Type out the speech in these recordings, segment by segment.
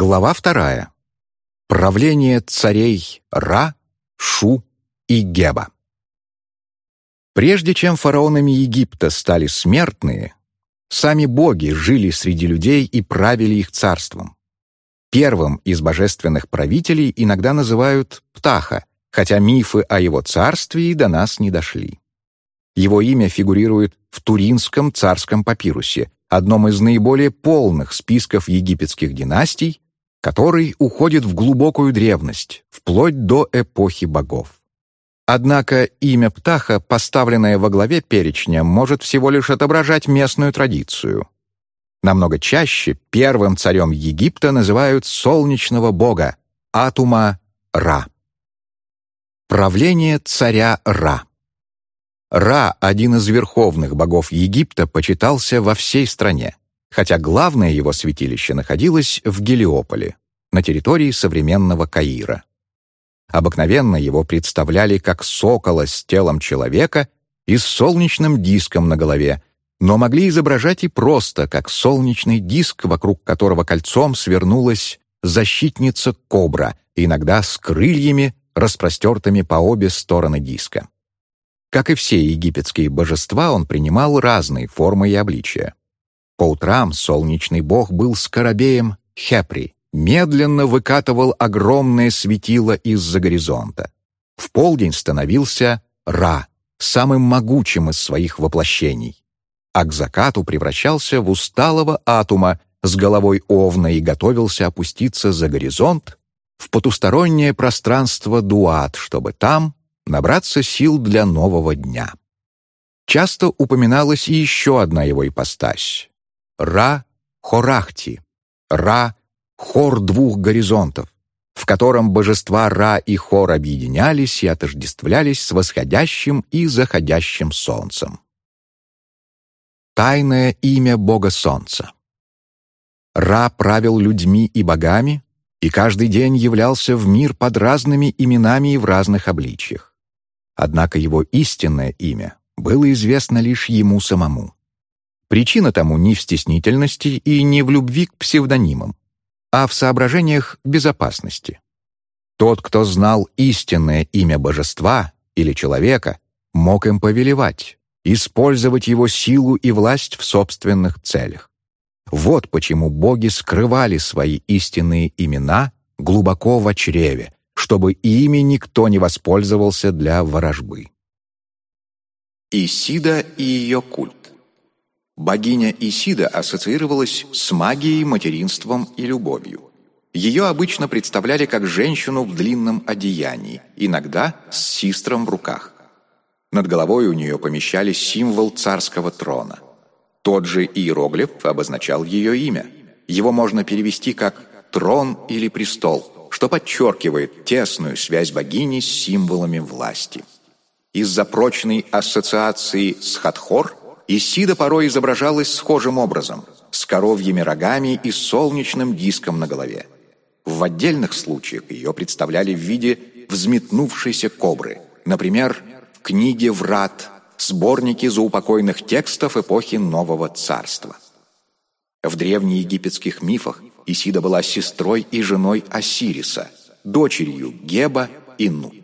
Глава вторая. Правление царей Ра, Шу и Геба. Прежде чем фараонами Египта стали смертные, сами боги жили среди людей и правили их царством. Первым из божественных правителей иногда называют Птаха, хотя мифы о его царстве и до нас не дошли. Его имя фигурирует в Туринском царском папирусе, одном из наиболее полных списков египетских династий, который уходит в глубокую древность, вплоть до эпохи богов. Однако имя Птаха, поставленное во главе перечня, может всего лишь отображать местную традицию. Намного чаще первым царем Египта называют солнечного бога Атума Ра. Правление царя Ра Ра, один из верховных богов Египта, почитался во всей стране, хотя главное его святилище находилось в Гелиополе, на территории современного Каира. Обыкновенно его представляли как сокола с телом человека и с солнечным диском на голове, но могли изображать и просто, как солнечный диск, вокруг которого кольцом свернулась защитница кобра, иногда с крыльями, распростертыми по обе стороны диска. Как и все египетские божества, он принимал разные формы и обличия. По утрам солнечный бог был скоробеем Хепри, медленно выкатывал огромное светило из-за горизонта. В полдень становился Ра, самым могучим из своих воплощений. А к закату превращался в усталого атума с головой овна и готовился опуститься за горизонт в потустороннее пространство Дуат, чтобы там набраться сил для нового дня. Часто упоминалась и еще одна его ипостась — Ра-Хорахти, Ра-Хор двух горизонтов, в котором божества Ра и Хор объединялись и отождествлялись с восходящим и заходящим солнцем. Тайное имя Бога Солнца Ра правил людьми и богами, и каждый день являлся в мир под разными именами и в разных обличьях. Однако его истинное имя было известно лишь ему самому. Причина тому не в стеснительности и не в любви к псевдонимам, а в соображениях безопасности. Тот, кто знал истинное имя божества или человека, мог им повелевать, использовать его силу и власть в собственных целях. Вот почему боги скрывали свои истинные имена глубоко в чреве, чтобы ими никто не воспользовался для ворожбы. Исида и ее культ Богиня Исида ассоциировалась с магией, материнством и любовью. Ее обычно представляли как женщину в длинном одеянии, иногда с систром в руках. Над головой у нее помещались символ царского трона. Тот же иероглиф обозначал ее имя. Его можно перевести как «трон» или «престол», что подчеркивает тесную связь богини с символами власти. Из-за прочной ассоциации с Хатхор Исида порой изображалась схожим образом, с коровьими рогами и солнечным диском на голове. В отдельных случаях ее представляли в виде взметнувшейся кобры, например, в книге «Врат», сборнике заупокойных текстов эпохи Нового Царства. В древнеегипетских мифах Исида была сестрой и женой Осириса, дочерью Геба и Нут.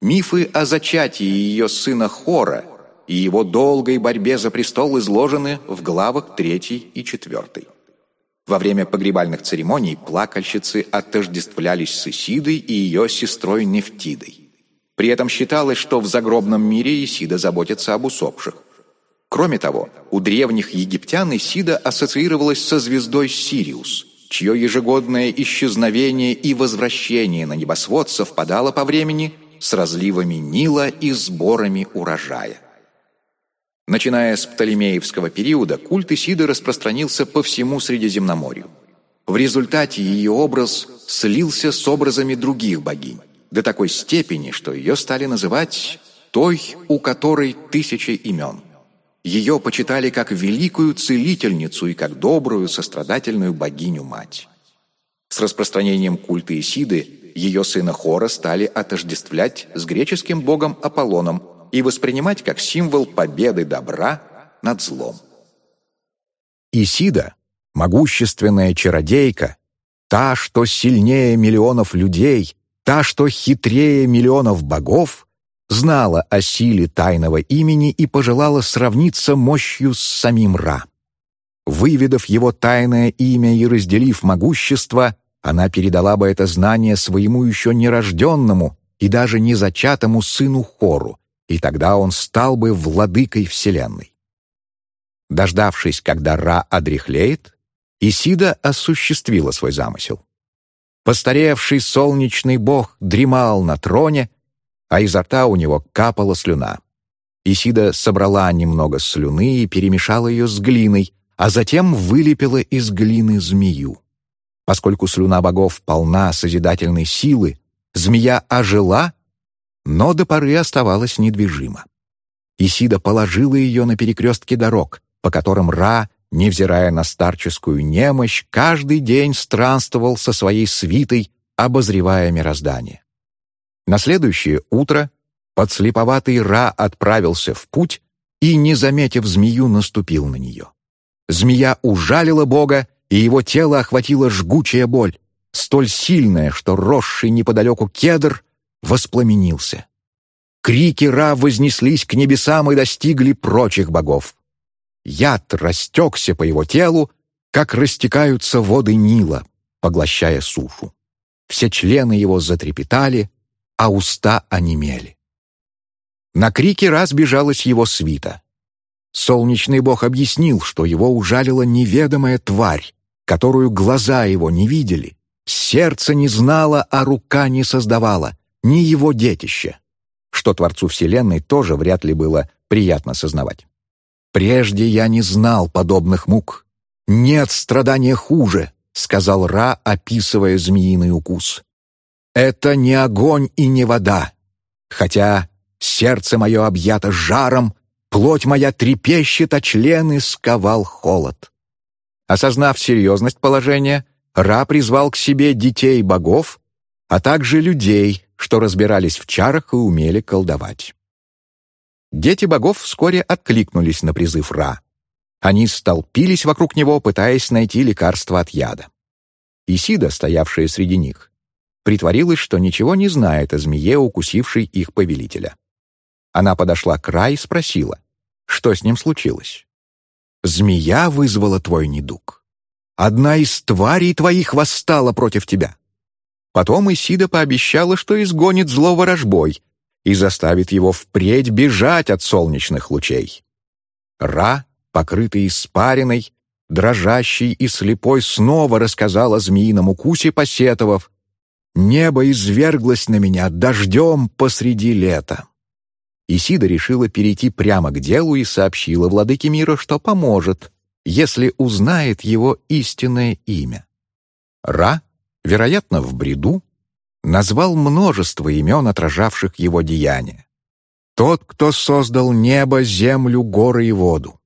Мифы о зачатии ее сына Хора и его долгой борьбе за престол изложены в главах 3 и 4. Во время погребальных церемоний плакальщицы отождествлялись с Исидой и ее сестрой Нефтидой. При этом считалось, что в загробном мире Исида заботится об усопших. Кроме того, у древних египтян Исида ассоциировалась со звездой Сириус, чье ежегодное исчезновение и возвращение на небосвод совпадало по времени с разливами Нила и сборами урожая. Начиная с Птолемеевского периода, культ Исиды распространился по всему Средиземноморью. В результате ее образ слился с образами других богинь, до такой степени, что ее стали называть «той, у которой тысяча имен». Ее почитали как великую целительницу и как добрую, сострадательную богиню-мать. С распространением культа Исиды ее сына Хора стали отождествлять с греческим богом Аполлоном и воспринимать как символ победы добра над злом. Исида, могущественная чародейка, та, что сильнее миллионов людей, та, что хитрее миллионов богов, знала о силе тайного имени и пожелала сравниться мощью с самим Ра. Выведав его тайное имя и разделив могущество, она передала бы это знание своему еще нерожденному и даже незачатому сыну Хору, и тогда он стал бы владыкой Вселенной. Дождавшись, когда Ра одряхлеет, Исида осуществила свой замысел. Постаревший солнечный бог дремал на троне, а изо рта у него капала слюна. Исида собрала немного слюны и перемешала ее с глиной, а затем вылепила из глины змею. Поскольку слюна богов полна созидательной силы, змея ожила, но до поры оставалась недвижима. Исида положила ее на перекрестке дорог, по которым Ра, невзирая на старческую немощь, каждый день странствовал со своей свитой, обозревая мироздание. На следующее утро подслеповатый Ра отправился в путь и, не заметив змею, наступил на нее. Змея ужалила Бога, и его тело охватила жгучая боль, столь сильная, что росший неподалеку кедр воспламенился. Крики Ра вознеслись к небесам и достигли прочих богов. Яд растекся по его телу, как растекаются воды Нила, поглощая сушу. Все члены его затрепетали, а уста онемели. На крики раз бежалась его свита. Солнечный бог объяснил, что его ужалила неведомая тварь, которую глаза его не видели, сердце не знало, а рука не создавала, ни его детище, что Творцу Вселенной тоже вряд ли было приятно сознавать. «Прежде я не знал подобных мук. Нет страдания хуже», — сказал Ра, описывая змеиный укус. «Это не огонь и не вода, хотя сердце мое объято жаром, плоть моя трепещет, а члены сковал холод». Осознав серьезность положения, Ра призвал к себе детей богов, а также людей, что разбирались в чарах и умели колдовать. Дети богов вскоре откликнулись на призыв Ра. Они столпились вокруг него, пытаясь найти лекарство от яда. Исида, стоявшая среди них, притворилась, что ничего не знает о змее, укусившей их повелителя. Она подошла к Ра и спросила, что с ним случилось. Змея вызвала твой недуг. Одна из тварей твоих восстала против тебя. Потом Исида пообещала, что изгонит зло ворожбой и заставит его впредь бежать от солнечных лучей. Ра, покрытый испариной, дрожащий и слепой, снова рассказал о змеином укусе, посетовав, «Небо изверглось на меня дождем посреди лета». Исида решила перейти прямо к делу и сообщила владыке мира, что поможет, если узнает его истинное имя. Ра, вероятно, в бреду, назвал множество имен, отражавших его деяния. Тот, кто создал небо, землю, горы и воду.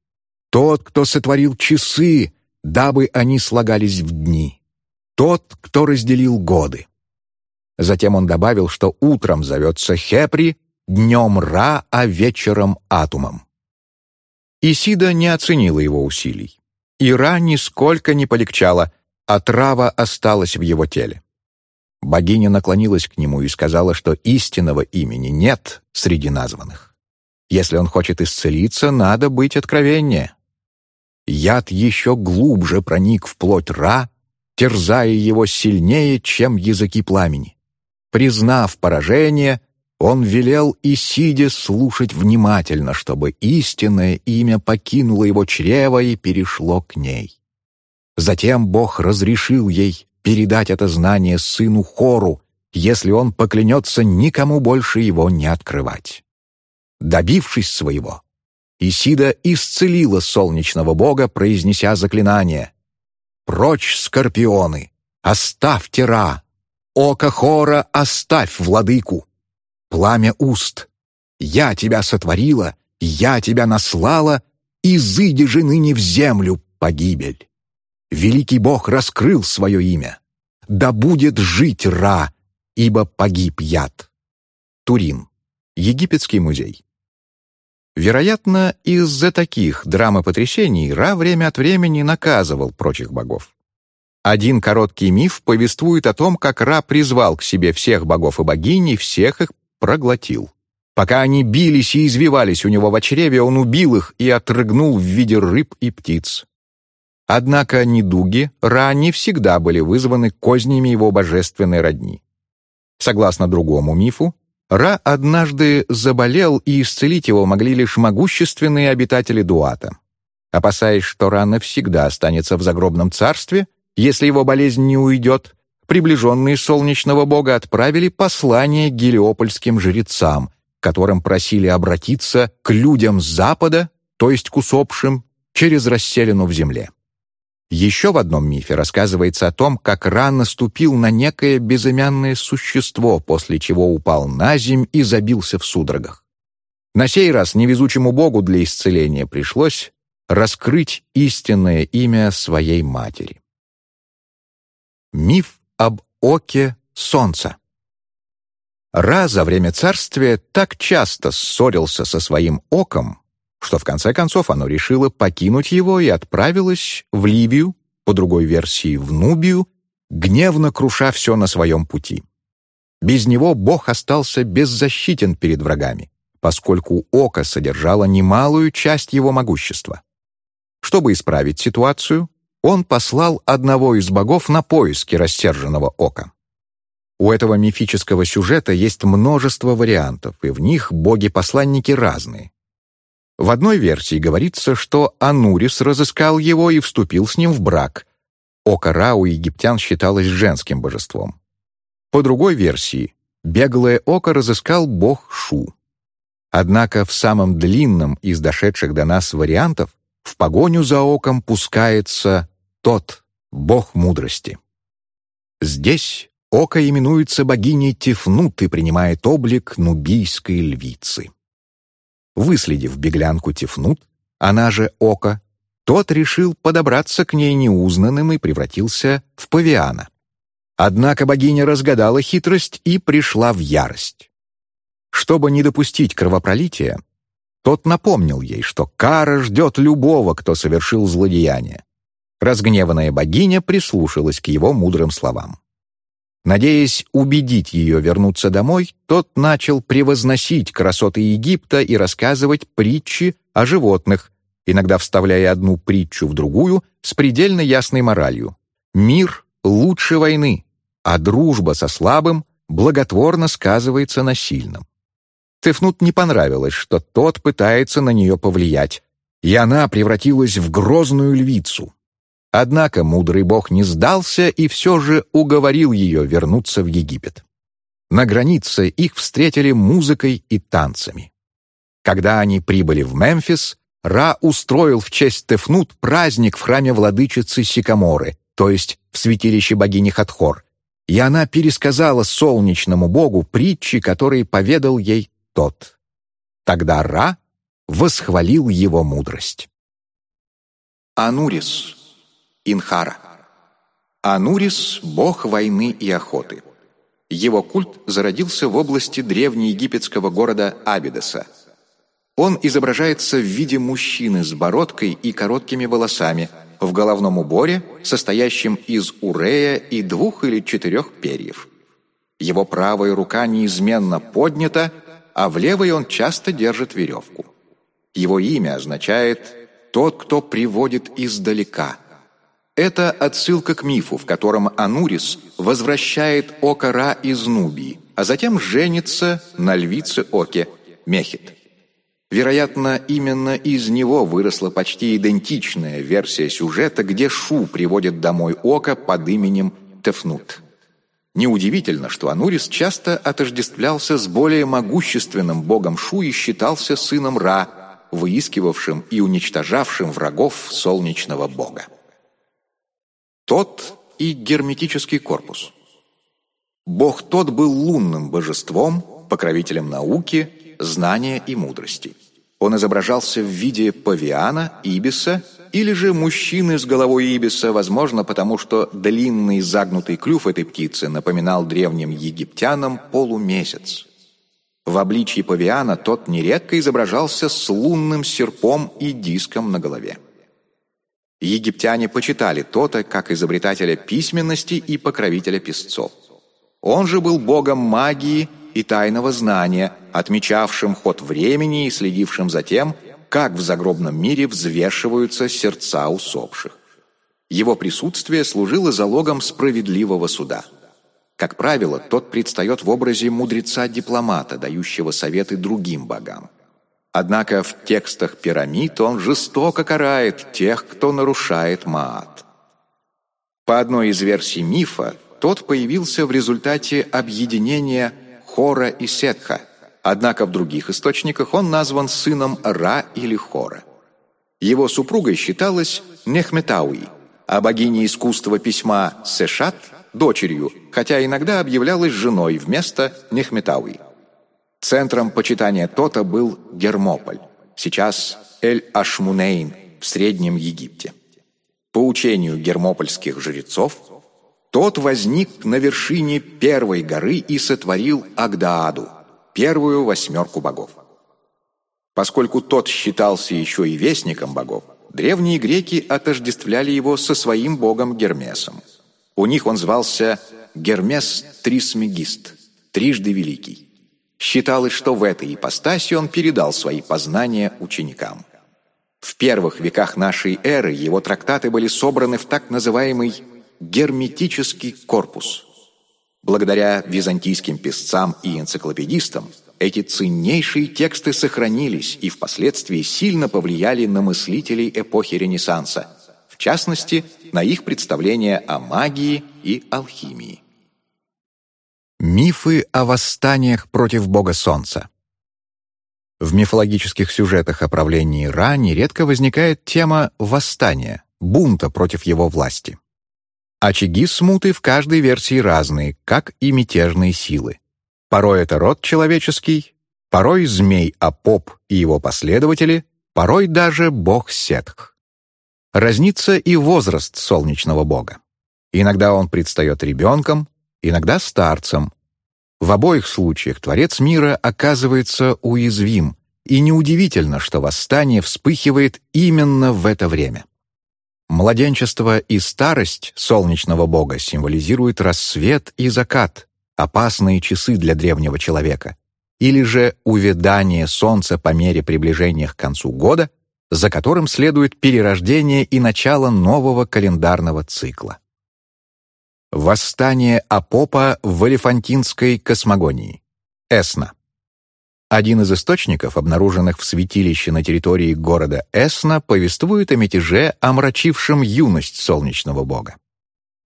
Тот, кто сотворил часы, дабы они слагались в дни. Тот, кто разделил годы. Затем он добавил, что утром зовется Хепри, Днем Ра, а вечером Атумом. Исида не оценила его усилий. И Ра нисколько не полегчала, а трава осталась в его теле. Богиня наклонилась к нему и сказала, что истинного имени нет среди названных. Если он хочет исцелиться, надо быть откровеннее. Яд еще глубже проник в плоть Ра, терзая его сильнее, чем языки пламени. Признав поражение, он велел и сидя слушать внимательно, чтобы истинное имя покинуло его чрево и перешло к ней. Затем Бог разрешил ей передать это знание сыну Хору, если он поклянется никому больше его не открывать. Добившись своего, Исида исцелила солнечного бога, произнеся заклинание «Прочь, скорпионы! Оставьте Ра! Око Хора, оставь владыку! пламя уст. Я тебя сотворила, я тебя наслала, изыди же ныне в землю погибель. Великий Бог раскрыл свое имя. Да будет жить Ра, ибо погиб яд. Турин. Египетский музей. Вероятно, из-за таких драм и потрясений Ра время от времени наказывал прочих богов. Один короткий миф повествует о том, как Ра призвал к себе всех богов и богинь и всех их проглотил. Пока они бились и извивались у него в чреве, он убил их и отрыгнул в виде рыб и птиц. Однако недуги Ра не всегда были вызваны кознями его божественной родни. Согласно другому мифу, Ра однажды заболел, и исцелить его могли лишь могущественные обитатели Дуата. Опасаясь, что Ра навсегда останется в загробном царстве, если его болезнь не уйдет, приближенные солнечного бога отправили послание гелиопольским жрецам, которым просили обратиться к людям с запада, то есть к усопшим, через расселину в земле. Еще в одном мифе рассказывается о том, как Ра наступил на некое безымянное существо, после чего упал на земь и забился в судорогах. На сей раз невезучему богу для исцеления пришлось раскрыть истинное имя своей матери. Миф об оке солнца Ра за время царствия так часто ссорился со своим оком, что в конце концов оно решило покинуть его и отправилось в Ливию, по другой версии в Нубию, гневно круша все на своем пути. Без него Бог остался беззащитен перед врагами, поскольку око содержало немалую часть его могущества. Чтобы исправить ситуацию, он послал одного из богов на поиски рассерженного ока. У этого мифического сюжета есть множество вариантов, и в них боги-посланники разные. В одной версии говорится, что Анурис разыскал его и вступил с ним в брак. Око Ра у египтян считалось женским божеством. По другой версии, беглое око разыскал бог Шу. Однако в самом длинном из дошедших до нас вариантов в погоню за оком пускается тот, бог мудрости. Здесь око именуется богиней Тифнут и принимает облик нубийской львицы. Выследив беглянку Тифнут, она же Око, тот решил подобраться к ней неузнанным и превратился в павиана. Однако богиня разгадала хитрость и пришла в ярость. Чтобы не допустить кровопролития, тот напомнил ей, что кара ждет любого, кто совершил злодеяние. Разгневанная богиня прислушалась к его мудрым словам. Надеясь убедить ее вернуться домой, тот начал превозносить красоты Египта и рассказывать притчи о животных, иногда вставляя одну притчу в другую с предельно ясной моралью. «Мир лучше войны, а дружба со слабым благотворно сказывается на сильном». Тефнут не понравилось, что тот пытается на нее повлиять, и она превратилась в грозную львицу. Однако мудрый бог не сдался и все же уговорил ее вернуться в Египет. На границе их встретили музыкой и танцами. Когда они прибыли в Мемфис, Ра устроил в честь Тефнут праздник в храме владычицы Сикаморы, то есть в святилище богини Хатхор, и она пересказала солнечному богу притчи, которые поведал ей тот. Тогда Ра восхвалил его мудрость. Анурис Инхара. Анурис – бог войны и охоты. Его культ зародился в области древнеегипетского города Абидоса. Он изображается в виде мужчины с бородкой и короткими волосами, в головном уборе, состоящем из урея и двух или четырех перьев. Его правая рука неизменно поднята, а в левой он часто держит веревку. Его имя означает «тот, кто приводит издалека», это отсылка к мифу, в котором Анурис возвращает Ока Ра из Нубии, а затем женится на львице Оке, Мехит. Вероятно, именно из него выросла почти идентичная версия сюжета, где Шу приводит домой Ока под именем Тефнут. Неудивительно, что Анурис часто отождествлялся с более могущественным богом Шу и считался сыном Ра, выискивавшим и уничтожавшим врагов солнечного бога. Тот и герметический корпус. Бог тот был лунным божеством, покровителем науки, знания и мудрости. Он изображался в виде павиана, ибиса или же мужчины с головой ибиса, возможно, потому что длинный загнутый клюв этой птицы напоминал древним египтянам полумесяц. В обличье павиана тот нередко изображался с лунным серпом и диском на голове. Египтяне почитали Тота как изобретателя письменности и покровителя песцов. Он же был богом магии и тайного знания, отмечавшим ход времени и следившим за тем, как в загробном мире взвешиваются сердца усопших. Его присутствие служило залогом справедливого суда. Как правило, тот предстает в образе мудреца-дипломата, дающего советы другим богам. Однако в текстах пирамид он жестоко карает тех, кто нарушает Маат. По одной из версий мифа, тот появился в результате объединения Хора и Сетха, однако в других источниках он назван сыном Ра или Хора. Его супругой считалась Нехметауи, а богиня искусства письма Сешат – дочерью, хотя иногда объявлялась женой вместо Нехметауи. Центром почитания Тота был Гермополь, сейчас Эль-Ашмунейн в Среднем Египте. По учению гермопольских жрецов, тот возник на вершине первой горы и сотворил Агдааду, первую восьмерку богов. Поскольку тот считался еще и вестником богов, древние греки отождествляли его со своим богом Гермесом. У них он звался Гермес Трисмегист, трижды великий. Считалось, что в этой ипостаси он передал свои познания ученикам. В первых веках нашей эры его трактаты были собраны в так называемый «герметический корпус». Благодаря византийским писцам и энциклопедистам эти ценнейшие тексты сохранились и впоследствии сильно повлияли на мыслителей эпохи Ренессанса, в частности, на их представления о магии и алхимии. Мифы о восстаниях против бога солнца. В мифологических сюжетах о правлении Ра нередко возникает тема восстания, бунта против его власти. Очаги смуты в каждой версии разные, как и мятежные силы. Порой это род человеческий, порой змей Апоп и его последователи, порой даже бог Сетх. Разнится и возраст солнечного бога. Иногда он предстает ребенком, иногда старцем. В обоих случаях Творец мира оказывается уязвим, и неудивительно, что восстание вспыхивает именно в это время. Младенчество и старость солнечного бога символизируют рассвет и закат, опасные часы для древнего человека, или же увядание солнца по мере приближения к концу года, за которым следует перерождение и начало нового календарного цикла. Восстание Апопа в Элефантинской космогонии. Эсна. Один из источников, обнаруженных в святилище на территории города Эсна, повествует о мятеже, омрачившем юность солнечного бога.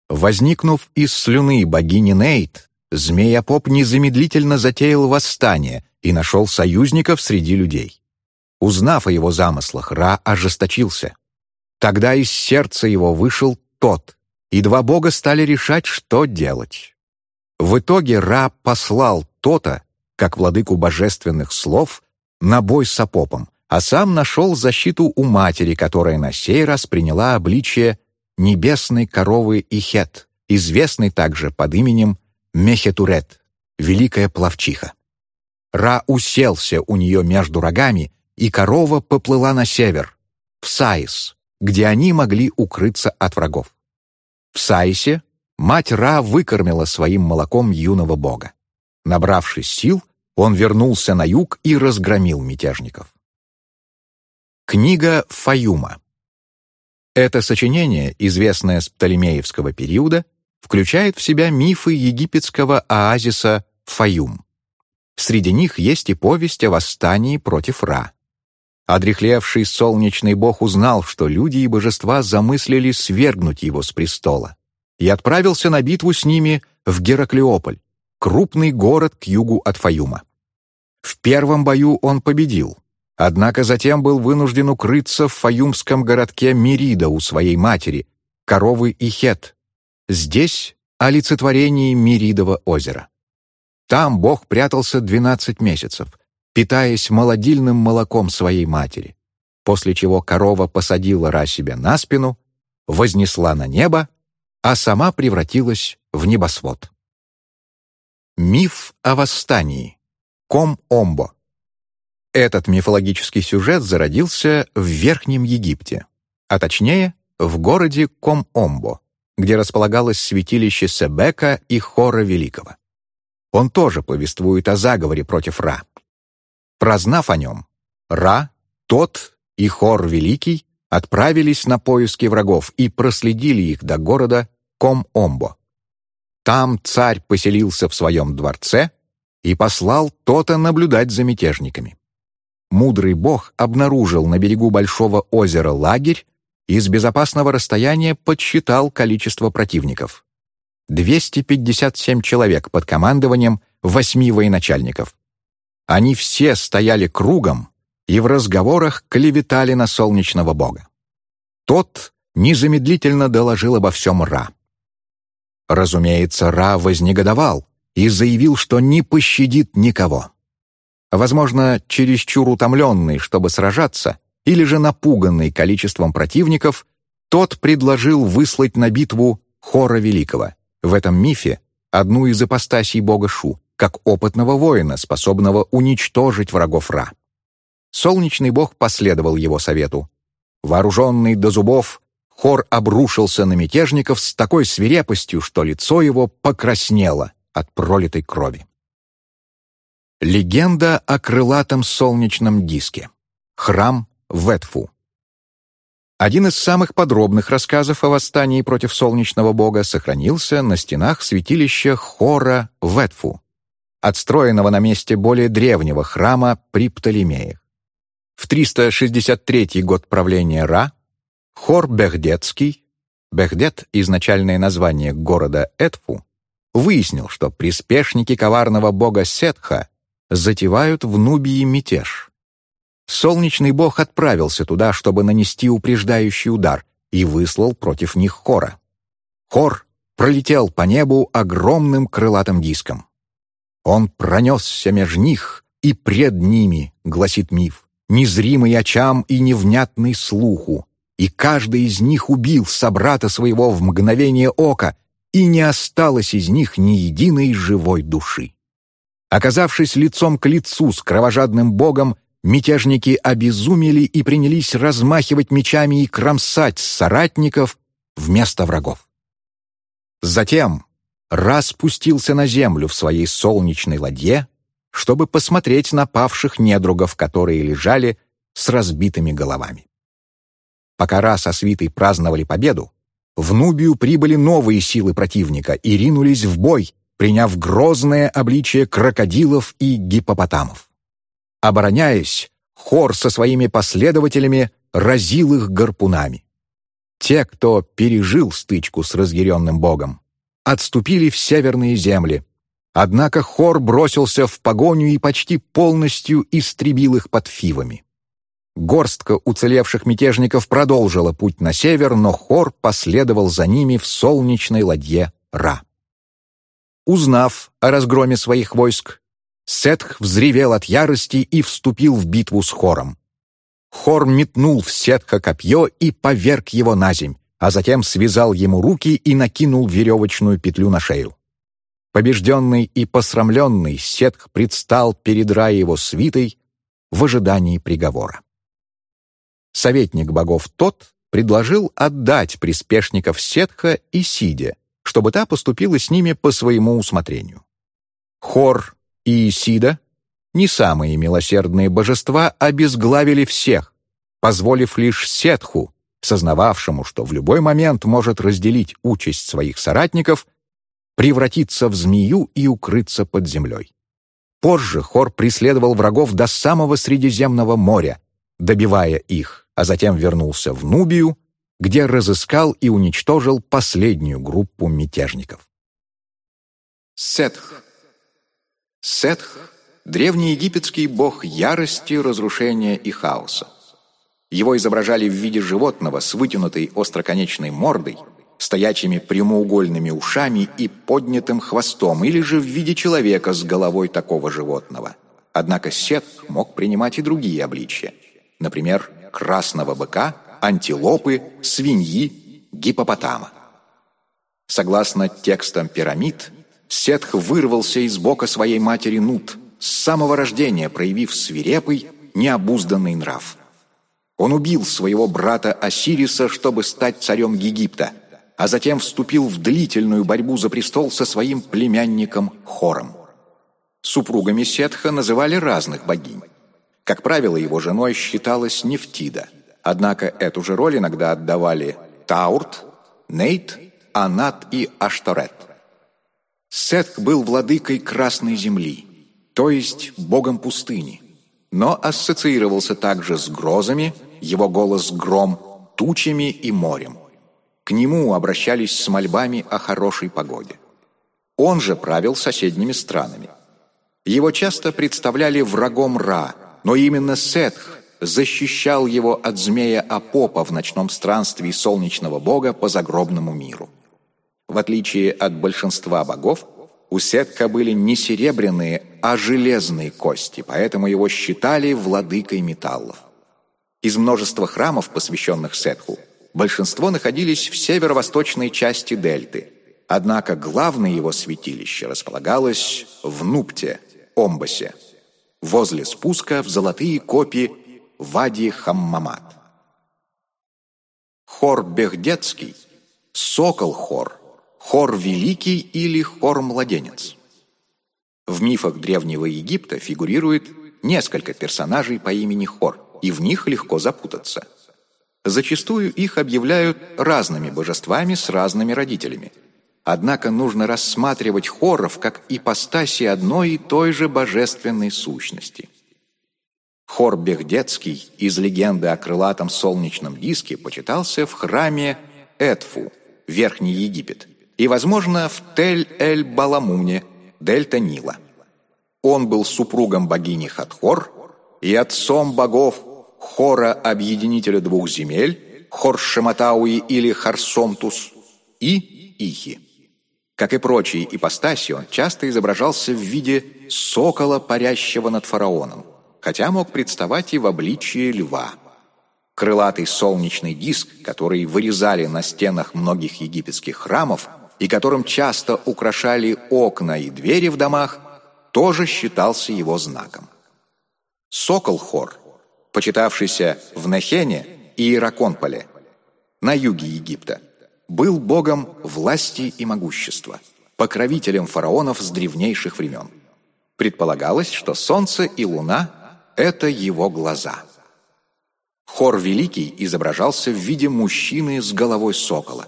Возникнув из слюны богини Нейт, змей Апоп незамедлительно затеял восстание и нашел союзников среди людей. Узнав о его замыслах, Ра ожесточился. Тогда из сердца его вышел тот, и два бога стали решать, что делать. В итоге Ра послал Тота, как владыку божественных слов, на бой с Апопом, а сам нашел защиту у матери, которая на сей раз приняла обличие небесной коровы Ихет, известной также под именем Мехетурет, великая плавчиха. Ра уселся у нее между рогами, и корова поплыла на север, в Саис, где они могли укрыться от врагов. В Сайсе мать Ра выкормила своим молоком юного бога. Набравшись сил, он вернулся на юг и разгромил мятежников. Книга Фаюма Это сочинение, известное с Птолемеевского периода, включает в себя мифы египетского оазиса Фаюм. Среди них есть и повесть о восстании против Ра. Одрехлевший солнечный бог узнал, что люди и божества замыслили свергнуть его с престола, и отправился на битву с ними в Гераклеополь, крупный город к югу от Фаюма. В первом бою он победил, однако затем был вынужден укрыться в фаюмском городке Мирида у своей матери, коровы Ихет. Здесь олицетворение Миридова озера. Там бог прятался 12 месяцев, питаясь молодильным молоком своей матери, после чего корова посадила Ра себе на спину, вознесла на небо, а сама превратилась в небосвод. Миф о восстании. Ком-Омбо. Этот мифологический сюжет зародился в Верхнем Египте, а точнее в городе Ком-Омбо, где располагалось святилище Себека и Хора Великого. Он тоже повествует о заговоре против Ра. Прознав о нем, Ра, Тот и Хор Великий отправились на поиски врагов и проследили их до города Ком-Омбо. Там царь поселился в своем дворце и послал Тота наблюдать за мятежниками. Мудрый бог обнаружил на берегу большого озера лагерь и с безопасного расстояния подсчитал количество противников. 257 человек под командованием восьми военачальников. Они все стояли кругом и в разговорах клеветали на солнечного бога. Тот незамедлительно доложил обо всем Ра. Разумеется, Ра вознегодовал и заявил, что не пощадит никого. Возможно, чересчур утомленный, чтобы сражаться, или же напуганный количеством противников, тот предложил выслать на битву Хора Великого, в этом мифе одну из ипостасей бога Шу, как опытного воина, способного уничтожить врагов Ра. Солнечный бог последовал его совету. Вооруженный до зубов, Хор обрушился на мятежников с такой свирепостью, что лицо его покраснело от пролитой крови. Легенда о крылатом солнечном диске. Храм Ветфу. Один из самых подробных рассказов о восстании против солнечного бога сохранился на стенах святилища Хора Ветфу, отстроенного на месте более древнего храма при Птолемеях. В 363 год правления Ра Хор Бехдетский, Бехдет — изначальное название города Этфу, выяснил, что приспешники коварного бога Сетха затевают в Нубии мятеж. Солнечный бог отправился туда, чтобы нанести упреждающий удар, и выслал против них Хора. Хор пролетел по небу огромным крылатым диском. Он пронесся меж них, и пред ними, гласит миф, незримый очам и невнятный слуху, и каждый из них убил собрата своего в мгновение ока, и не осталось из них ни единой живой души. Оказавшись лицом к лицу с кровожадным богом, мятежники обезумели и принялись размахивать мечами и кромсать соратников вместо врагов. Затем Ра спустился на землю в своей солнечной ладье, чтобы посмотреть на павших недругов, которые лежали с разбитыми головами. Пока Ра со свитой праздновали победу, в Нубию прибыли новые силы противника и ринулись в бой, приняв грозное обличие крокодилов и гипопотамов. Обороняясь, хор со своими последователями разил их гарпунами. Те, кто пережил стычку с разъяренным богом, отступили в северные земли. Однако хор бросился в погоню и почти полностью истребил их под фивами. Горстка уцелевших мятежников продолжила путь на север, но хор последовал за ними в солнечной ладье Ра. Узнав о разгроме своих войск, Сетх взревел от ярости и вступил в битву с Хором. Хор метнул в Сетха копье и поверг его на земь, а затем связал ему руки и накинул веревочную петлю на шею. Побежденный и посрамленный Сетх предстал перед его свитой в ожидании приговора. Советник богов тот предложил отдать приспешников Сетха и Сиде, чтобы та поступила с ними по своему усмотрению. Хор и Исида, не самые милосердные божества, обезглавили всех, позволив лишь Сетху, сознававшему, что в любой момент может разделить участь своих соратников, превратиться в змею и укрыться под землей. Позже Хор преследовал врагов до самого Средиземного моря, добивая их, а затем вернулся в Нубию, где разыскал и уничтожил последнюю группу мятежников. Сетх Сетх – древнеегипетский бог ярости, разрушения и хаоса. Его изображали в виде животного с вытянутой остроконечной мордой, стоячими прямоугольными ушами и поднятым хвостом, или же в виде человека с головой такого животного. Однако Сетх мог принимать и другие обличья. Например, красного быка, антилопы, свиньи, гипопотама. Согласно текстам пирамид, Сетх вырвался из бока своей матери Нут, с самого рождения проявив свирепый, необузданный нрав. Он убил своего брата Осириса, чтобы стать царем Египта, а затем вступил в длительную борьбу за престол со своим племянником Хором. Супругами Сетха называли разных богинь. Как правило, его женой считалась Нефтида, однако эту же роль иногда отдавали Таурт, Нейт, Анат и Ашторет. Сетх был владыкой Красной Земли, то есть богом пустыни, но ассоциировался также с грозами, его голос гром, тучами и морем. К нему обращались с мольбами о хорошей погоде. Он же правил соседними странами. Его часто представляли врагом Ра, но именно Сетх защищал его от змея Апопа в ночном странстве солнечного бога по загробному миру. В отличие от большинства богов, у Сетка были не серебряные, а железные кости, поэтому его считали владыкой металлов. Из множества храмов, посвященных Сетху, большинство находились в северо-восточной части дельты. Однако главное его святилище располагалось в Нупте, Омбасе, возле спуска в золотые копи Вади Хаммамат. Хор Бехдетский, Сокол-хор, хор Великий или хор-младенец. В мифах Древнего Египта фигурирует несколько персонажей по имени Хор – и в них легко запутаться. Зачастую их объявляют разными божествами с разными родителями. Однако нужно рассматривать хоров как ипостаси одной и той же божественной сущности. Хор Бехдетский из легенды о крылатом солнечном диске почитался в храме Эдфу, Верхний Египет, и, возможно, в Тель-эль-Баламуне, дельта Нила. Он был супругом богини Хатхор и отцом богов хора объединителя двух земель, хор Шематауи или Харсомтус, и Ихи. Как и прочие ипостаси, он часто изображался в виде сокола, парящего над фараоном, хотя мог представать и в обличии льва. Крылатый солнечный диск, который вырезали на стенах многих египетских храмов и которым часто украшали окна и двери в домах, тоже считался его знаком. Сокол-хор почитавшийся в Нахене и Ираконполе, на юге Египта, был богом власти и могущества, покровителем фараонов с древнейших времен. Предполагалось, что солнце и луна – это его глаза. Хор Великий изображался в виде мужчины с головой сокола.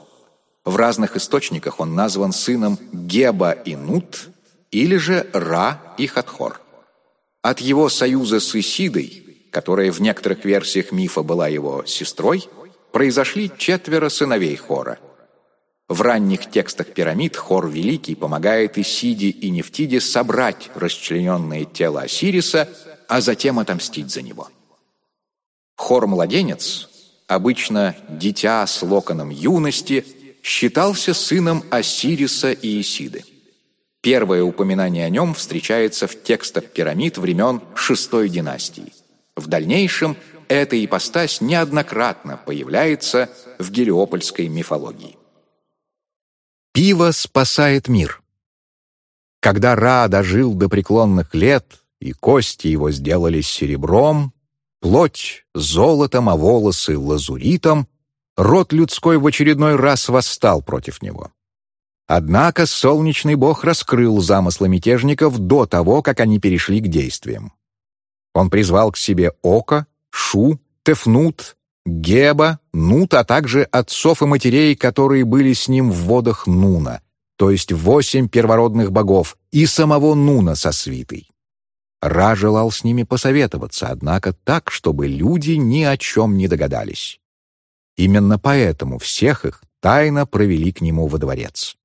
В разных источниках он назван сыном Геба и Нут или же Ра и Хатхор. От его союза с Исидой которая в некоторых версиях мифа была его сестрой, произошли четверо сыновей Хора. В ранних текстах пирамид Хор Великий помогает Исиде и Нефтиде собрать расчлененное тело Осириса, а затем отомстить за него. Хор-младенец, обычно дитя с локоном юности, считался сыном Осириса и Исиды. Первое упоминание о нем встречается в текстах пирамид времен шестой династии. В дальнейшем эта ипостась неоднократно появляется в гелиопольской мифологии. Пиво спасает мир. Когда Ра дожил до преклонных лет, и кости его сделались серебром, плоть — золотом, а волосы — лазуритом, род людской в очередной раз восстал против него. Однако солнечный бог раскрыл замыслы мятежников до того, как они перешли к действиям. Он призвал к себе Ока, Шу, Тефнут, Геба, Нут, а также отцов и матерей, которые были с ним в водах Нуна, то есть восемь первородных богов, и самого Нуна со свитой. Ра желал с ними посоветоваться, однако так, чтобы люди ни о чем не догадались. Именно поэтому всех их тайно провели к нему во дворец.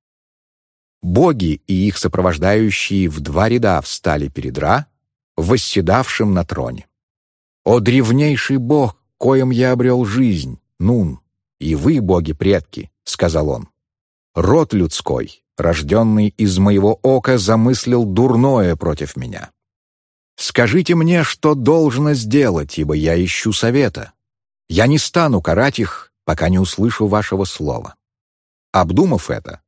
Боги и их сопровождающие в два ряда встали перед Ра, восседавшим на троне. «О древнейший бог, коим я обрел жизнь, Нун, и вы, боги-предки», — сказал он. «Род людской, рожденный из моего ока, замыслил дурное против меня. Скажите мне, что должно сделать, ибо я ищу совета. Я не стану карать их, пока не услышу вашего слова». Обдумав это,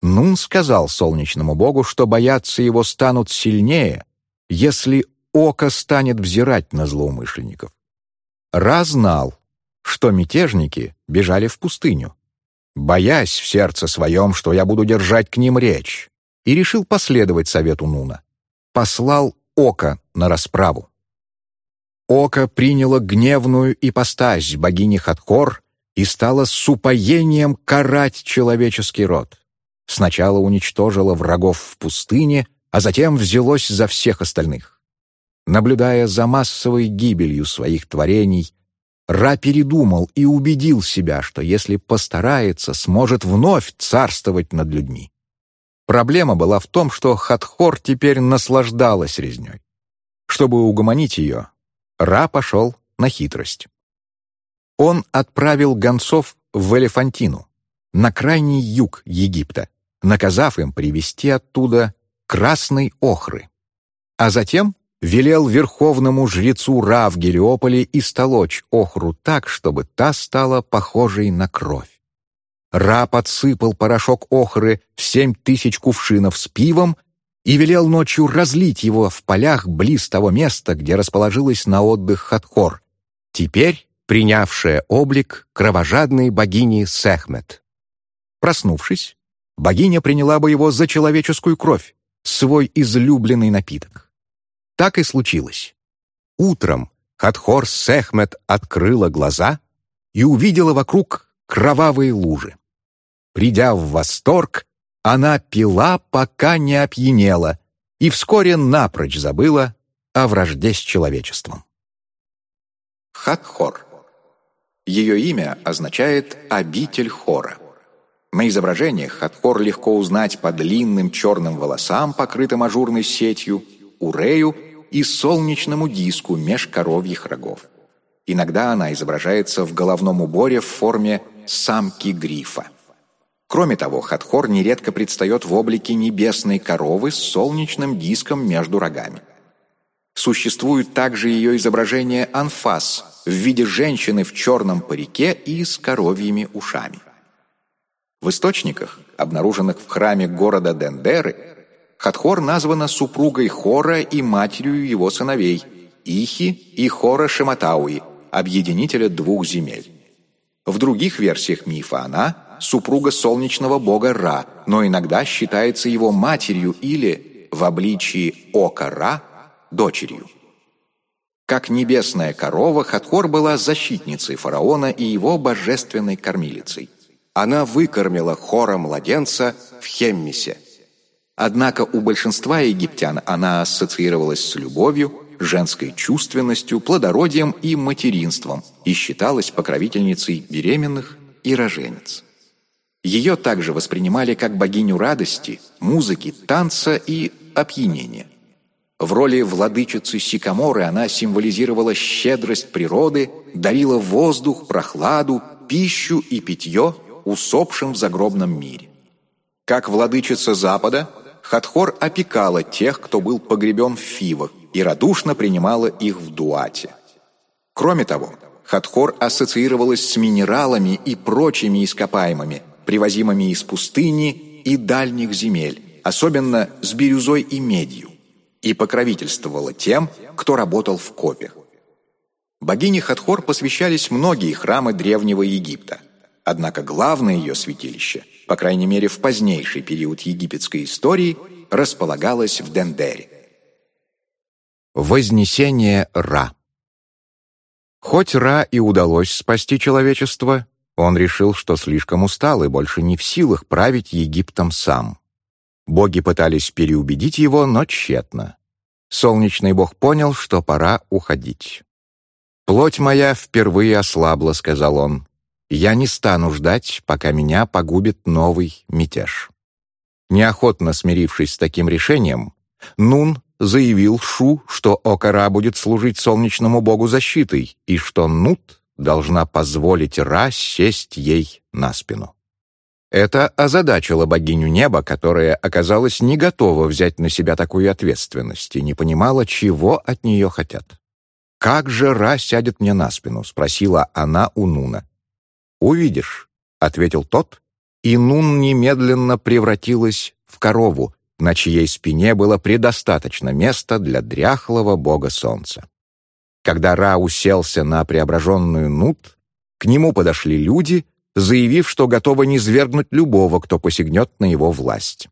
Нун сказал солнечному богу, что бояться его станут сильнее, если око станет взирать на злоумышленников. Ра знал, что мятежники бежали в пустыню, боясь в сердце своем, что я буду держать к ним речь, и решил последовать совету Нуна. Послал Ока на расправу. Око приняло гневную ипостась богини Хатхор и стало с упоением карать человеческий род. Сначала уничтожило врагов в пустыне, а затем взялось за всех остальных. Наблюдая за массовой гибелью своих творений, Ра передумал и убедил себя, что если постарается, сможет вновь царствовать над людьми. Проблема была в том, что Хатхор теперь наслаждалась резней. Чтобы угомонить ее, Ра пошел на хитрость. Он отправил гонцов в Элефантину, на крайний юг Египта, наказав им привезти оттуда красной охры. А затем велел верховному жрецу Ра в Гелиополе истолочь охру так, чтобы та стала похожей на кровь. Ра подсыпал порошок охры в семь тысяч кувшинов с пивом и велел ночью разлить его в полях близ того места, где расположилась на отдых Хатхор, теперь принявшая облик кровожадной богини Сехмет. Проснувшись, богиня приняла бы его за человеческую кровь, свой излюбленный напиток. Так и случилось. Утром Хатхор Сехмет открыла глаза и увидела вокруг кровавые лужи. Придя в восторг, она пила, пока не опьянела, и вскоре напрочь забыла о вражде с человечеством. Хатхор. Ее имя означает «обитель хора». На изображениях Хатхор легко узнать по длинным черным волосам, покрытым ажурной сетью, урею и солнечному диску меж коровьих рогов. Иногда она изображается в головном уборе в форме самки грифа. Кроме того, Хатхор нередко предстает в облике небесной коровы с солнечным диском между рогами. Существует также ее изображение анфас в виде женщины в черном парике и с коровьими ушами. В источниках, обнаруженных в храме города Дендеры, Хатхор названа супругой Хора и матерью его сыновей Ихи и Хора Шематауи, объединителя двух земель. В других версиях мифа она – супруга солнечного бога Ра, но иногда считается его матерью или, в обличии Ока Ра, дочерью. Как небесная корова, Хатхор была защитницей фараона и его божественной кормилицей. Она выкормила хора младенца в Хеммисе. Однако у большинства египтян она ассоциировалась с любовью, женской чувственностью, плодородием и материнством и считалась покровительницей беременных и роженец. Ее также воспринимали как богиню радости, музыки, танца и опьянения. В роли владычицы Сикаморы она символизировала щедрость природы, дарила воздух, прохладу, пищу и питье усопшим в загробном мире. Как владычица Запада, Хатхор опекала тех, кто был погребен в Фивах, и радушно принимала их в Дуате. Кроме того, Хатхор ассоциировалась с минералами и прочими ископаемыми, привозимыми из пустыни и дальних земель, особенно с бирюзой и медью, и покровительствовала тем, кто работал в копе. Богине Хатхор посвящались многие храмы Древнего Египта. Однако главное ее святилище, по крайней мере в позднейший период египетской истории, располагалось в Дендере. Вознесение Ра Хоть Ра и удалось спасти человечество, он решил, что слишком устал и больше не в силах править Египтом сам. Боги пытались переубедить его, но тщетно. Солнечный бог понял, что пора уходить. «Плоть моя впервые ослабла», — сказал он. «Я не стану ждать, пока меня погубит новый мятеж». Неохотно смирившись с таким решением, Нун заявил Шу, что Окара будет служить солнечному богу защитой и что Нут должна позволить Ра сесть ей на спину. Это озадачило богиню неба, которая оказалась не готова взять на себя такую ответственность и не понимала, чего от нее хотят. «Как же Ра сядет мне на спину?» — спросила она у Нуна. «Увидишь», — ответил тот, и Нун немедленно превратилась в корову, на чьей спине было предостаточно места для дряхлого бога солнца. Когда Ра уселся на преображенную Нут, К нему подошли люди, заявив, что готовы низвергнуть любого, кто посягнет на его власть.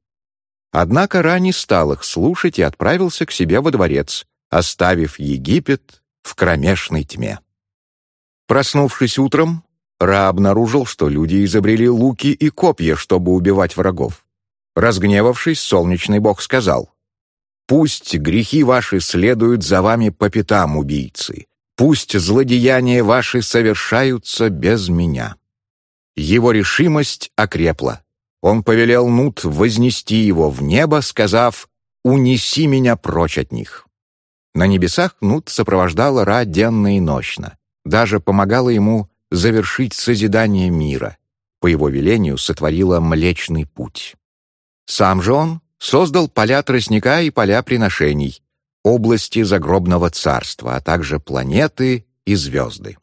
Однако Ра не стал их слушать и отправился к себе во дворец, оставив Египет в кромешной тьме. Проснувшись утром, Ра обнаружил, что люди изобрели луки и копья, чтобы убивать врагов. Разгневавшись, солнечный бог сказал, «Пусть грехи ваши следуют за вами по пятам, убийцы, пусть злодеяния ваши совершаются без меня». Его решимость окрепла. Он повелел Нут вознести его в небо, сказав «Унеси меня прочь от них». На небесах Нут сопровождала Ра денно и ночно, даже помогала ему завершить созидание мира. По его велению сотворила Млечный Путь. Сам же он создал поля тростника и поля приношений, области загробного царства, а также планеты и звезды.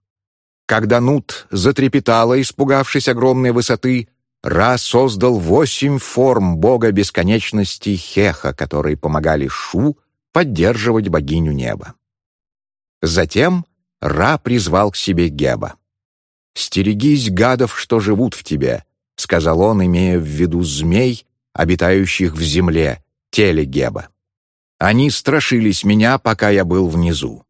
Когда Нут затрепетала, испугавшись огромной высоты, Ра создал восемь форм бога бесконечности Хеха, которые помогали Шу поддерживать богиню неба. Затем Ра призвал к себе Геба. «Стерегись гадов, что живут в тебе», — сказал он, имея в виду змей, обитающих в земле, теле Геба. Они страшились меня, пока я был внизу.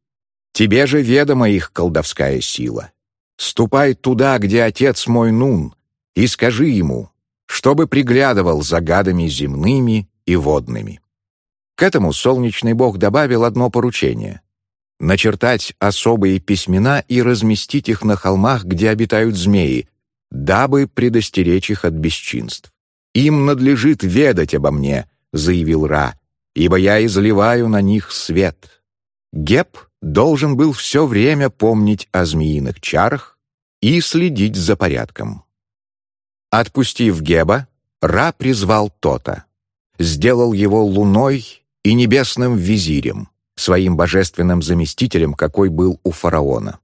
Тебе же ведома их колдовская сила. Ступай туда, где отец мой Нун, и скажи ему, чтобы приглядывал за гадами земными и водными». К этому солнечный бог добавил одно поручение — начертать особые письмена и разместить их на холмах, где обитают змеи, дабы предостеречь их от бесчинств. «Им надлежит ведать обо мне», — заявил Ра, «ибо я изливаю на них свет». Геб должен был все время помнить о змеиных чарах и следить за порядком. Отпустив Геба, Ра призвал Тота, сделал его луной и небесным визирем, своим божественным заместителем, какой был у фараона.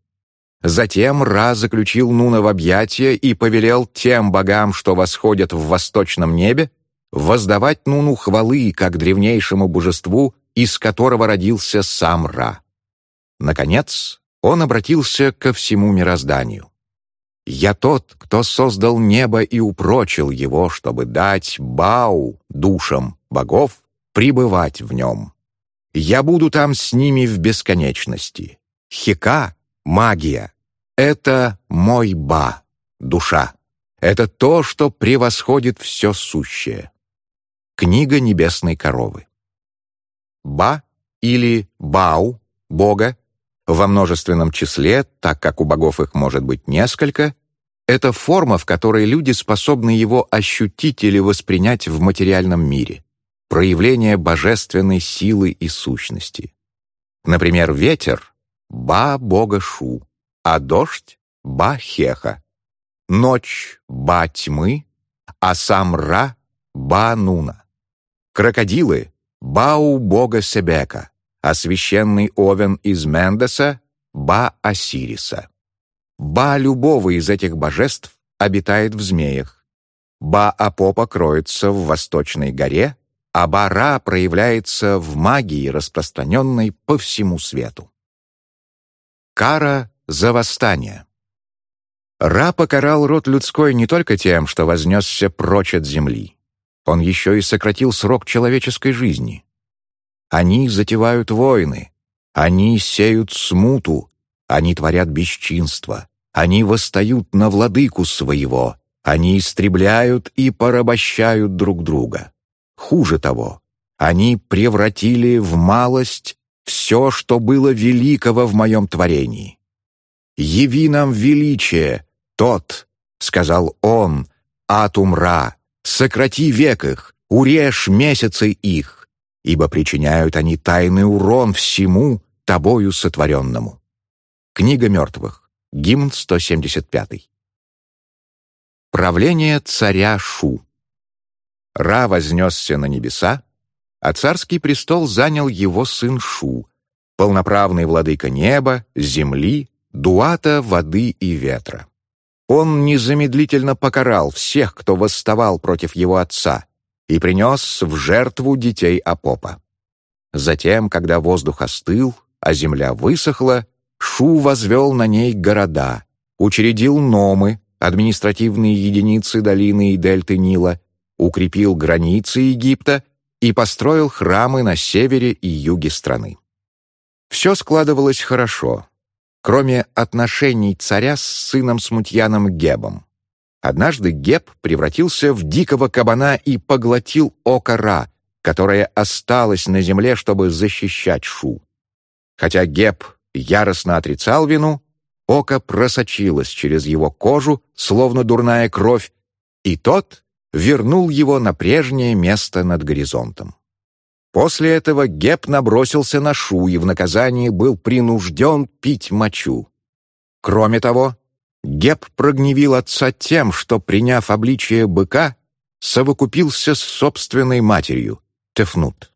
Затем Ра заключил Нуна в объятия и повелел тем богам, что восходят в восточном небе, воздавать Нуну хвалы как древнейшему божеству, из которого родился сам Ра. Наконец, он обратился ко всему мирозданию. «Я тот, кто создал небо и упрочил его, чтобы дать Бау, душам богов, пребывать в нем. Я буду там с ними в бесконечности. Хика магия. Это мой ба, душа. Это то, что превосходит все сущее. Книга небесной коровы. Ба или Бау, Бога, во множественном числе, так как у богов их может быть несколько, это форма, в которой люди способны его ощутить или воспринять в материальном мире, проявление божественной силы и сущности. Например, ветер Ба Бога Шу, а дождь — Ба Хеха, ночь — Ба Тьмы, а сам Ра — Ба Нуна. Крокодилы — Бау Бога Себека, а священный Овен из Мендеса — Ба Осириса. Ба любого из этих божеств обитает в змеях. Ба Апопа кроется в Восточной горе, а проявляется в магии, распространенной по всему свету. Кара за восстание. Ра покарал род людской не только тем, что вознесся прочь от земли. Он еще и сократил срок человеческой жизни. Они затевают войны, они сеют смуту, они творят бесчинство, они восстают на владыку своего, они истребляют и порабощают друг друга. Хуже того, они превратили в малость все, что было великого в моем творении. «Яви нам величие, тот», — сказал он, — «атумра, сократи век их, урежь месяцы их, ибо причиняют они тайный урон всему тобою сотворенному». Книга мертвых, гимн 175. Правление царя Шу. Ра вознесся на небеса, а царский престол занял его сын Шу, полноправный владыка неба, земли, дуата, воды и ветра. Он незамедлительно покарал всех, кто восставал против его отца, и принес в жертву детей Апопа. Затем, когда воздух остыл, а земля высохла, Шу возвел на ней города, учредил Номы, административные единицы долины и дельты Нила, укрепил границы Египта и построил храмы на севере и юге страны. Все складывалось хорошо, кроме отношений царя с сыном Смутьяном Гебом. Однажды Геб превратился в дикого кабана и поглотил око Ра, которое осталось на земле, чтобы защищать Шу. Хотя Геб яростно отрицал вину, око просочилось через его кожу, словно дурная кровь, и тот вернул его на прежнее место над горизонтом. После этого Геб набросился на Шу и в наказании был принужден пить мочу. Кроме того, Геб прогневил отца тем, что, приняв обличие быка, совокупился с собственной матерью, Тефнут.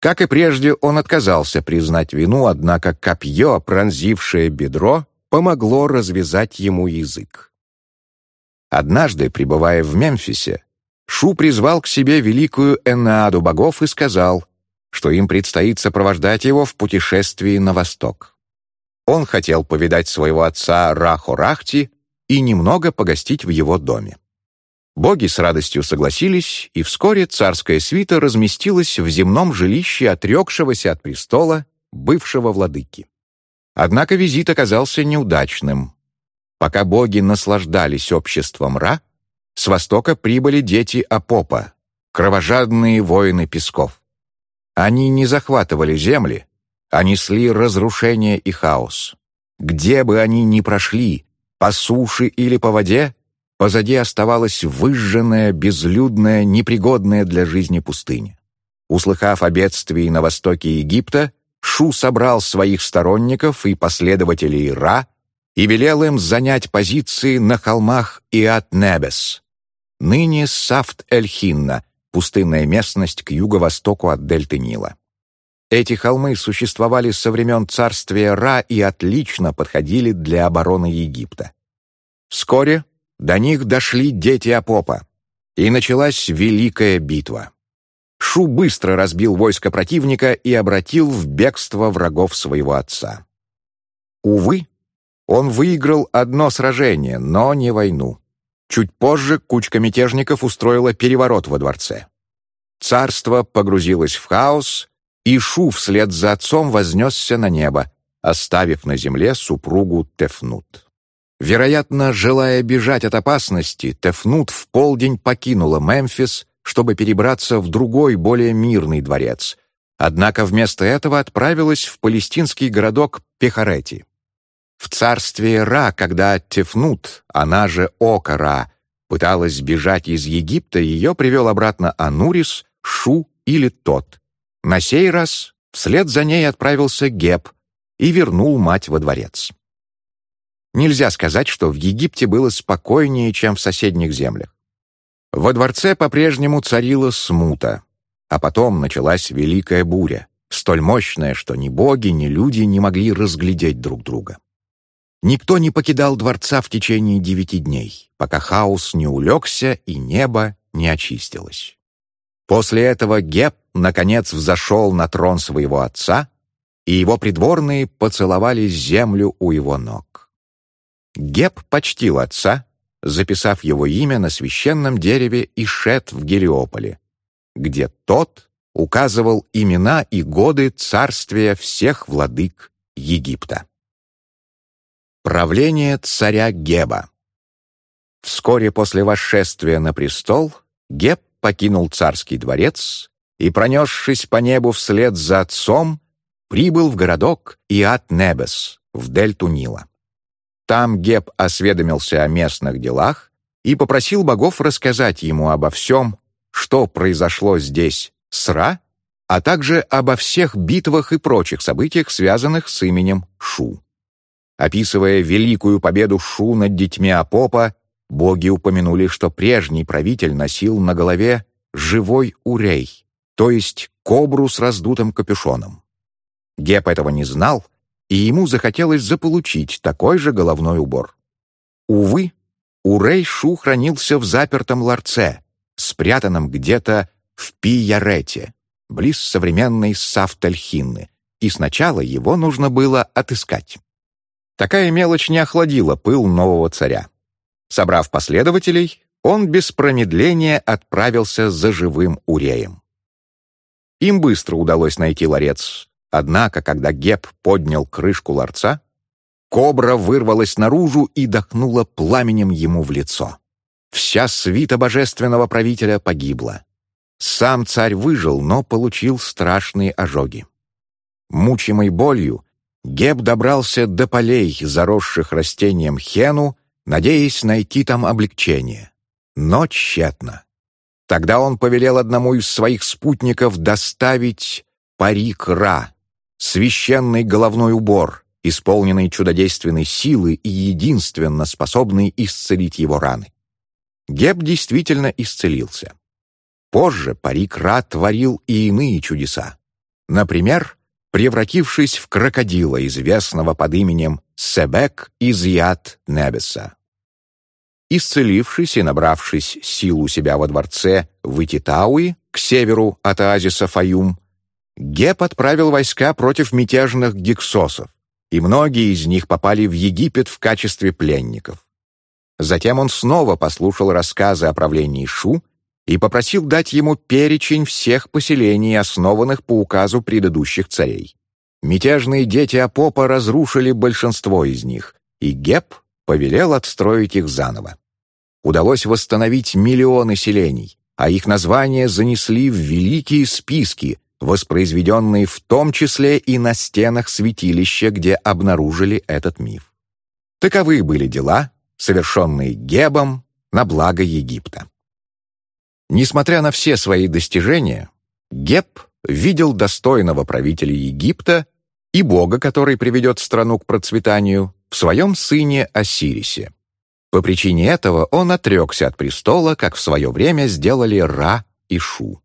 Как и прежде, он отказался признать вину, однако копье, пронзившее бедро, помогло развязать ему язык. Однажды, пребывая в Мемфисе, Шу призвал к себе великую Энааду богов и сказал, что им предстоит сопровождать его в путешествии на восток. Он хотел повидать своего отца Рахо-Рахти и немного погостить в его доме. Боги с радостью согласились, и вскоре царская свита разместилась в земном жилище отрекшегося от престола бывшего владыки. Однако визит оказался неудачным. Пока боги наслаждались обществом Ра, с востока прибыли дети Апопа, кровожадные воины песков. Они не захватывали земли, а несли разрушение и хаос. Где бы они ни прошли, по суше или по воде, позади оставалась выжженная, безлюдная, непригодная для жизни пустыня. Услыхав о бедствии на востоке Египта, Шу собрал своих сторонников и последователей Ра и велел им занять позиции на холмах Иат-Небес, ныне Сафт-Эль-Хинна, пустынная местность к юго-востоку от дельты Нила. Эти холмы существовали со времен царствия Ра и отлично подходили для обороны Египта. Вскоре до них дошли дети Апопа, и началась Великая битва. Шу быстро разбил войско противника и обратил в бегство врагов своего отца. Увы, он выиграл одно сражение, но не войну. Чуть позже кучка мятежников устроила переворот во дворце. Царство погрузилось в хаос, и Шу вслед за отцом вознесся на небо, оставив на земле супругу Тефнут. Вероятно, желая бежать от опасности, Тефнут в полдень покинула Мемфис, чтобы перебраться в другой, более мирный дворец, однако вместо этого отправилась в палестинский городок Пехарети. В царстве Ра, когда Тефнут, она же Ока Ра, пыталась бежать из Египта, ее привел обратно Анурис, Шу или Тот, на сей раз вслед за ней отправился Геб и вернул мать во дворец. Нельзя сказать, что в Египте было спокойнее, чем в соседних землях. Во дворце по-прежнему царила смута, а потом началась великая буря, столь мощная, что ни боги, ни люди не могли разглядеть друг друга. Никто не покидал дворца в течение девяти дней, пока хаос не улегся и небо не очистилось. После этого Геб, наконец, взошел на трон своего отца, и его придворные поцеловали землю у его ног. Геб почтил отца, записав его имя на священном дереве Ишет в Гелиополе, где тот указывал имена и годы царствия всех владык Египта. Правление царя Геба Вскоре после восшествия на престол Геб покинул царский дворец и, пронесшись по небу вслед за отцом, прибыл в городок Иат-Небес в дельту Нила. Там Геб осведомился о местных делах и попросил богов рассказать ему обо всем, что произошло здесь с Ра, а также обо всех битвах и прочих событиях, связанных с именем Шу. Описывая великую победу Шу над детьми Апопа, Боги упомянули, что прежний правитель носил на голове живой урей, то есть кобру с раздутым капюшоном. Геп этого не знал, и ему захотелось заполучить такой же головной убор. Увы, урей Шу хранился в запертом ларце, спрятанном где-то в Пиярете, близ современной Сафтальхинны, и сначала его нужно было отыскать. Такая мелочь не охладила пыл нового царя. Собрав последователей, он без промедления отправился за живым Уреем. Им быстро удалось найти ларец, однако, когда Геб поднял крышку ларца, кобра вырвалась наружу и дохнула пламенем ему в лицо. Вся свита божественного правителя погибла. Сам царь выжил, но получил страшные ожоги. Мучимый болью, Геб добрался до полей, заросших растением хену, надеясь найти там облегчение. Но тщетно. Тогда он повелел одному из своих спутников доставить парик Ра, священный головной убор, исполненный чудодейственной силы и единственно способный исцелить его раны. Геб действительно исцелился. Позже парик Ра творил и иные чудеса. Например, превратившись в крокодила, известного под именем Себек из Яд Небеса. Исцелившись и набравшись сил у себя во дворце в Ититауи, к северу от оазиса Фаюм, Геб отправил войска против мятежных гексосов, и многие из них попали в Египет в качестве пленников. Затем он снова послушал рассказы о правлении Шу и попросил дать ему перечень всех поселений, основанных по указу предыдущих царей. Мятежные дети Апопа разрушили большинство из них, и Геб повелел отстроить их заново. Удалось восстановить миллионы селений, а их названия занесли в великие списки, воспроизведенные в том числе и на стенах святилища, где обнаружили этот миф. Таковы были дела, совершенные Гебом на благо Египта. Несмотря на все свои достижения, Геб видел достойного правителя Египта и Бога, который приведет страну к процветанию, в своем сыне Осирисе. По причине этого он отрекся от престола, как в свое время сделали Ра и Шу.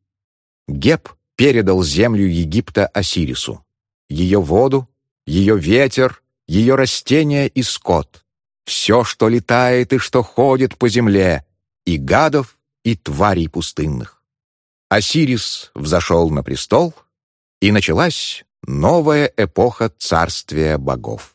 Геб передал землю Египта Осирису, ее воду, ее ветер, ее растения и скот, все, что летает и что ходит по земле, и гадов, и тварей пустынных. Осирис взошел на престол, и началась новая эпоха царствия богов.